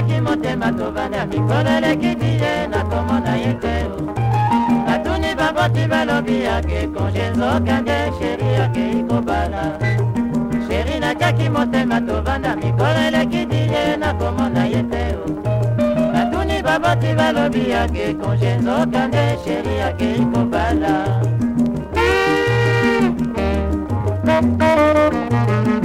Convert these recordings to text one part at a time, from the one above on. ezalaki motema tovanda mikolo elekiti ye nakomona ye te batuni baboti balobi yake konje nzokande sheri yake ikobala sheri natiaki motema tovanda mikolo elekiti ye nakomona ye te batuni baboti balobi yake konje nzokande sheri yake ikobala Thank you.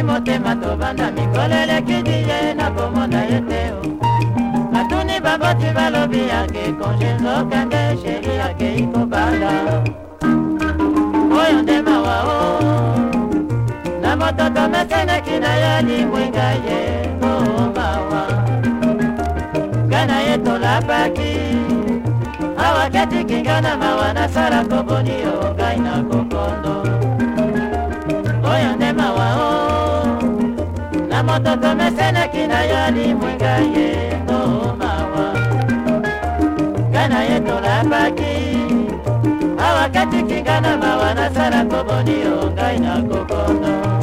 ezali motema tovanda mikolo eleki diye nakomona ye te batuni baboti balobi yake konje nzokande sheri akei kobanda oyo nde mawao na moto tomesenaki na ye lingwinga ye omawa nga na ye tolapaki awa ketikinga na mawa nasala koboni yo ngai na kokondo moto tomesenaki na yo limwinga ye tomawa oh, ngai na ye tolapaki awa katikinga na mawa nasala koboni yo ngai na kokono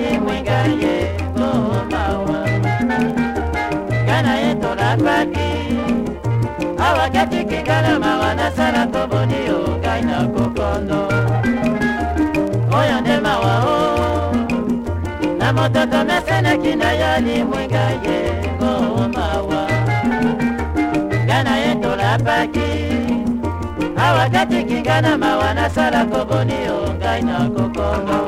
ezali mwinga ye tomawa ngana ye tolapaki awa kati kingana mawa nasala toboni okai na kokondo oyo nde mawa o na mototo mesenaki na yo limwinga ye komawa ngana ye tolapaki awa kati kingana mawa nasala koboni ongai na kokondo